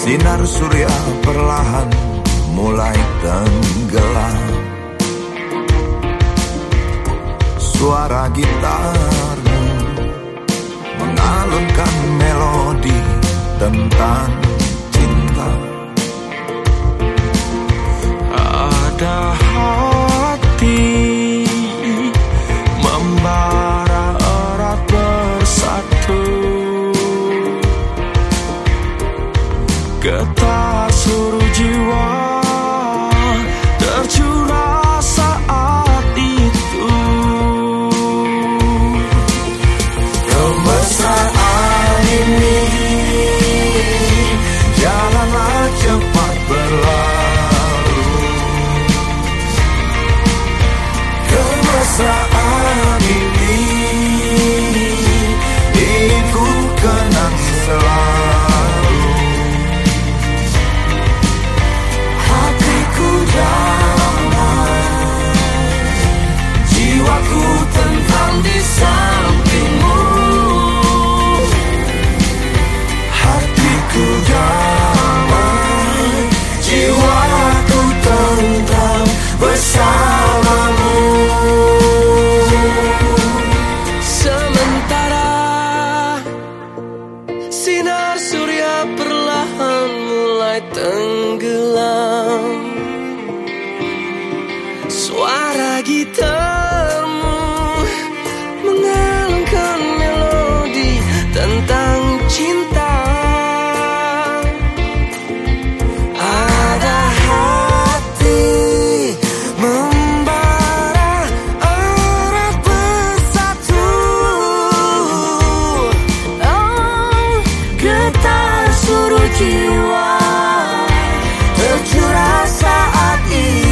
sinar surya perlahan mulai tenggelam. Suara gitarmu mengalunkan melodi tentang cinta. Ada hati goodbye. Sinar surya perlahan mulai tenggelam Suara gitarmu getar suruh jiwa. Tercurah saat itu